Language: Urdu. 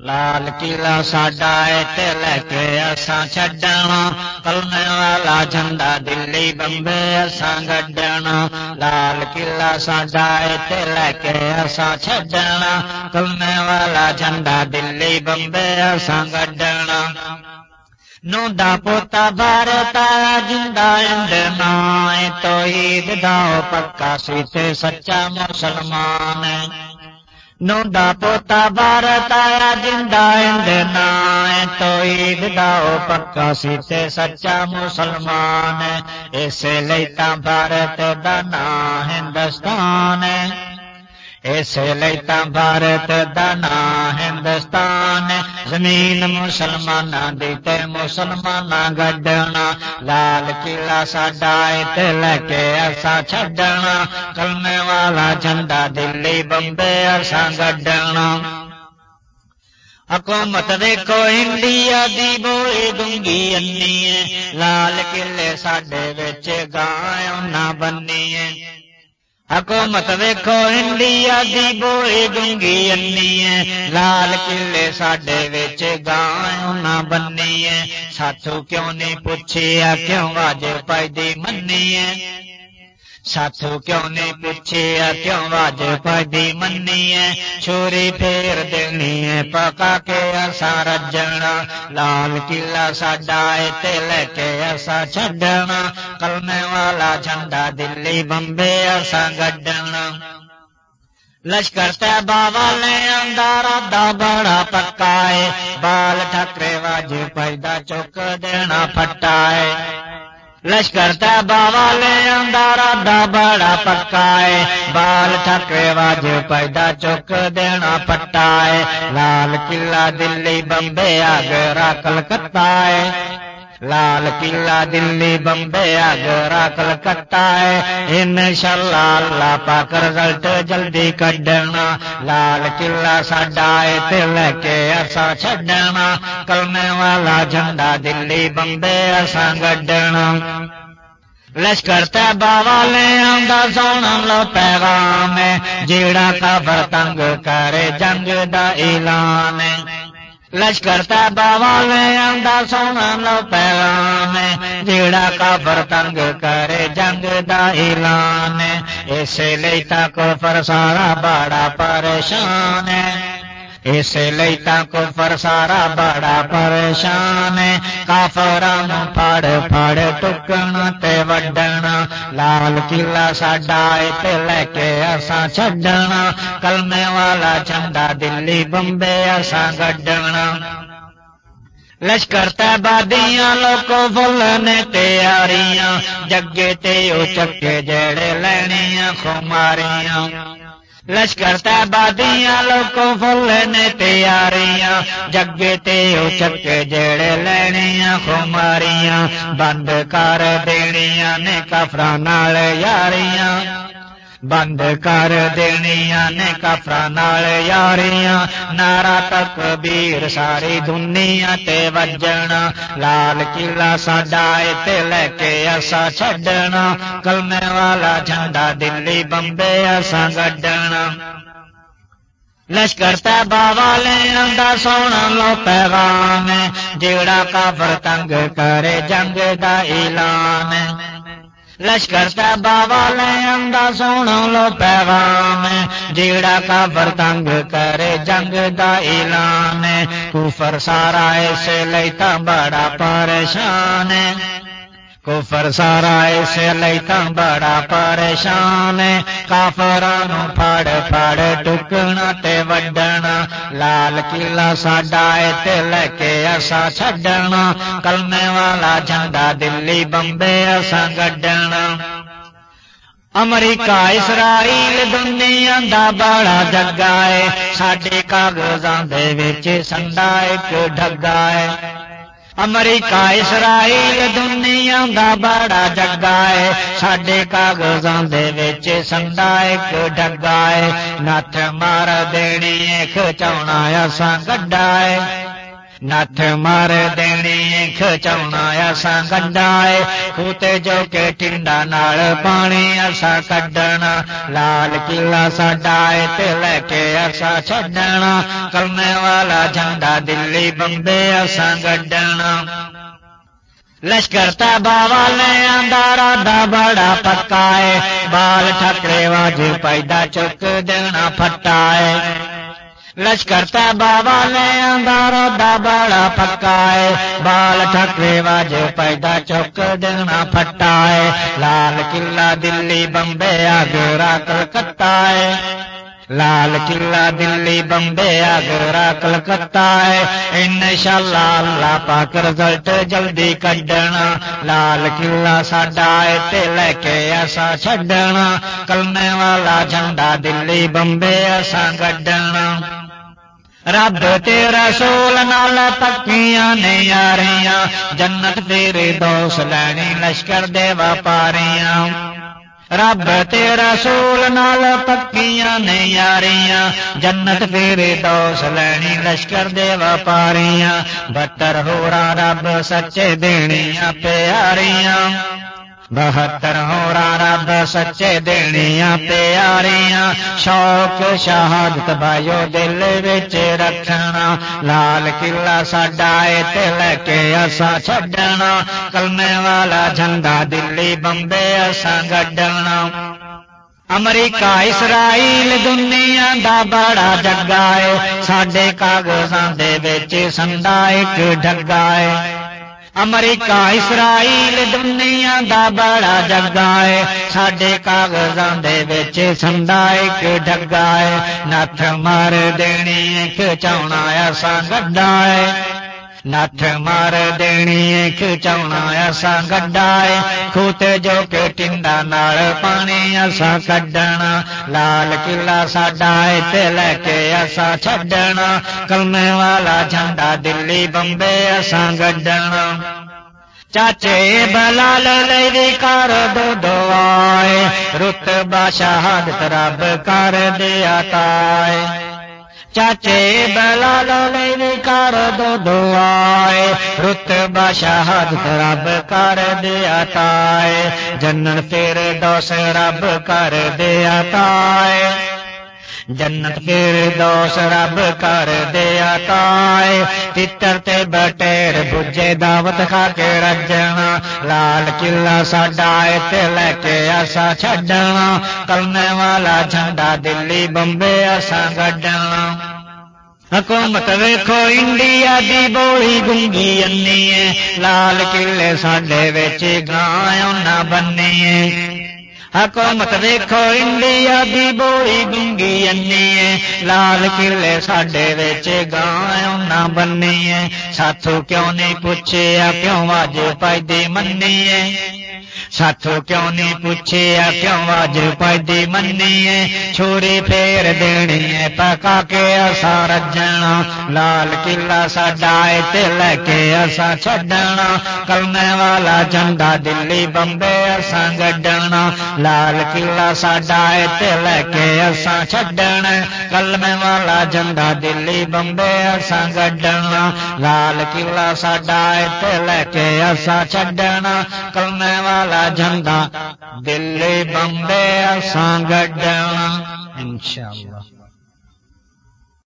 لال قلعہ ساڈا تے لے کے اساں چھڈنا کلمے والا جھنڈا دلی بمبے اساں گڈنا لال قلعہ ساڈا تے لے کے اساں چھڈنا کلمے والا جھنڈا دلی بمبے اساں گڈنا نو دا پوتا بھارت جندا اندنا تو عید دا پکا سی تے سچا مسلمان نو پوتا بھارت آیا جائیں تو عید دا پکا سیتے سچا مسلمان اسے لیتا بھارت دا نا ہندوستان اس لیتا بھارت دنا ہندوستان زمین مسلمان دیتے مسلمان گڈنا لال قلعہ ساڈا لے کے ایسا چڈنا کلنے والا جھنڈا دلی بمبے ایسا گڈنا حکومت دیکھو انڈیا دی بوئی دنگی انی لال قلعے ساڈے بچ گائے نہ بنی حکومت ویکو انڈیا دی بوئی گنگی انی ہے۔ لال قلعے ساڈے وچ گاؤں نہ بنی ساتھوں کیوں نہیں پوچھیا کیوں آج پی منی ساتھو کیوں نہیں پوچھے کیوں واج پڑی منی ہے چھوری پھیر دینی ہے پکا کے ایسا رجنا لال قلعہ ساڈا تے لے کے ایسا چڈنا کلنے والا جھنڈا دلی بمبے ایسا گڈنا لشکر تیبا والے اندار دا بڑا پکا ہے بال ٹھکرے واج پیدا چک دینا پھٹا ہے لشکر تیبا لے اندارا دا بڑا پکا ہے بال ٹھکے واج پیدا چک دینا پٹا ہے لال قلعہ دلی بمبے آگرا کلکتہ ہے لال قلعہ دلی بمبے آگرا کلکتہ ہے ان شاء اللہ پاک رزلٹ جلدی کڈنا لال قلعہ ساڈا ہے لے کے ایسا چڈنا کلنے والا جھنڈا دلی بمبے ایسا گڈنا لشکر تیبا والے آندا سونا لو پیغام جیڑا خبر تنگ کرے جنگ دا اعلان لشکر تیبا آندا سونا لو پیغام جیڑا کافر تنگ کرے جنگ دا اعلان لیے تک پر سارا بڑا پریشان اس لیتا کفر سارا بڑا پریشان کافران پھڑ پھڑ ٹکنا تے وڈنا۔ لال قلعہ ساڈا تے لے کے اسا چھڈنا۔ کلمے والا چندا دلی بمبے اسا گڈنا۔ لشکر تبادیاں لوکو فلنے تیاریاں جگے تے او چکے جڑے لینیاں خماریاں۔ لشکر تبادیاں لوکو فل نے تیاریاں جگے تے اچک جڑے لینیاں، خماریاں، بند کر دینیاں نے کفراں یاریاں۔ بند کر دنیا نے کفر نال یاریاں نارا تک بیر ساری دنیا تے وجنا لال قلعہ ساڈا تے لے کے ایسا چھڈنا کلمے والا جھنڈا دلی بمبے ایسا گڈنا لشکر تیبا والے آندا سونا لو پیغام جیڑا کافر تنگ کرے جنگ دا اعلان لشکر بابا والے آندا سونا لو پیغام جیڑا کافر تنگ کرے جنگ دا اعلان کفر سارا اس لیتا بڑا پریشان کفر سارا اس لیتا بڑا پریشان کافران پھڑ پھڑ ٹکنا تے وڈنا۔ لال قلعہ ساڈا تے لے کے ایسا چھڈنا۔ کلمے والا جھنڈا دلی بمبے ایسا گڈنا۔ امریکہ، اسرائیل دنیا دا بڑا جگا ہے۔ ساڈے کاغذاں دے وچ سنڈا ایک ڈگا ہے۔ امریکہ اسرائیل دنیا دا بڑا جگا ہے ساڈے کاغذاں دے وچ سنڈا ایک ڈگا ہے نت مار دینی ایک چونا اساں گڈا ہے نت مار دینی کھچونا ایسا گڈائے خوتے جو کے ٹنڈا نال پانی ایسا کڈنا لال قلعہ ساڈا تے لے کے ایسا چڈنا کرنے والا جھنڈا دلی بمبے ایسا گڈنا لشکر تبا والے اندارا دا بڑا پکا ہے بال ٹھکرے واج پیدا چک دینا پھٹا ہے لشکر بابا لے اندار دا بڑا پکا ہے بال ٹھکرے واج پیدا چوک دینا پھٹا ہے لال قلعہ دلی بمبے آگرا کلکتا ہے لال قلعہ دلی بمبے آگرا کلکتا ہے ان شاء اللہ اللہ پاک رزلٹ جلدی کڈنا لال قلعہ ساڈا ہے لے کے ایسا چڈنا کلنے والا جھنڈا دلی بمبے ایسا گڈنا رب تیرا سول نال پکیاں نے یاریاں جنت تیرے دوست لینی لشکر دے وپاریاں رب تیرا سول نال پکیاں نے یاریاں جنت تیرے دوست لینی لشکر دے وپاریاں بتر ہو رب سچے دینیاں پیاریاں بہتر ہو رب سچے دنیا پیاریاں شوق شہادت بھائیو دل بچ رکھنا لال قلعہ ساڈا لے کے اصا چڈنا کلنے والا جھنڈا دلی بمبے اصا گڈنا امریکہ اسرائیل دنیا دا بڑا جگا ہے سڈے کاغذاں سنڈا ایک ڈگا ہے امریکہ اسرائیل دنیا دا بڑا جگا ہے سڈے کاغذاں سندا ایک ڈگا ہے نت مار دینی کھچاؤنا ایسا گڈا ہے نت مار دینی کھچاؤنا ایسا گڈا ہے کھوتے جو کہ نال پانی ایسا کڈنا لال قلعہ ساڈا تے لے کے ایسا چھڈنا کلنے والا جھنڈا دلی بمبے ایسا گڈنا چاچے بلال لے کر دو دعائے رت بادشاہت رب کر دیا تائے چاچے بلال لے کر دو دعائے۔ رت بادشاہت رب کر دیا تائے۔ جنن پھر دوس رب کر دیا تائے۔ جنت پھر دوس رب کر دیا تائے۔ تتر تے بٹیر بجے دعوت کھا کے رجنا۔ لال قلعہ ساڈا تے لے کے ایسا چڈنا کلنے والا جھنڈا دلی بمبے ایسا گڈنا۔ حکومت ویکھو انڈیا دی بولی گنگی انی لال قلعے ساڈے وچ گاں نہ بنی حکومت ویکھو انڈیا دی بولی گنگی انی لال قلعے ساڈے وچ گاں نہ بنی ساتھو کیوں نہیں پوچھیا، کیوں آج پائدی منی ساتھو کیوں نہیں پوچھے کیوں آج پیدی منی چھوری پھیر دینی ہے پکا کے اصا رجنا لال قلعہ ساڈا لے کے اصا چڈنا کلنے والا جھنڈا دلی بمبے اصا گڈنا لال قلعہ ساڈا لے کے اصا چڈنا کلمے والا جھنڈا دلی بمبے اصا گڈنا لال قلعہ ساڈا لے کے اصا چڈنا کلمے والا جھنڈا دلی بمبے سانگ ان شاء اللہ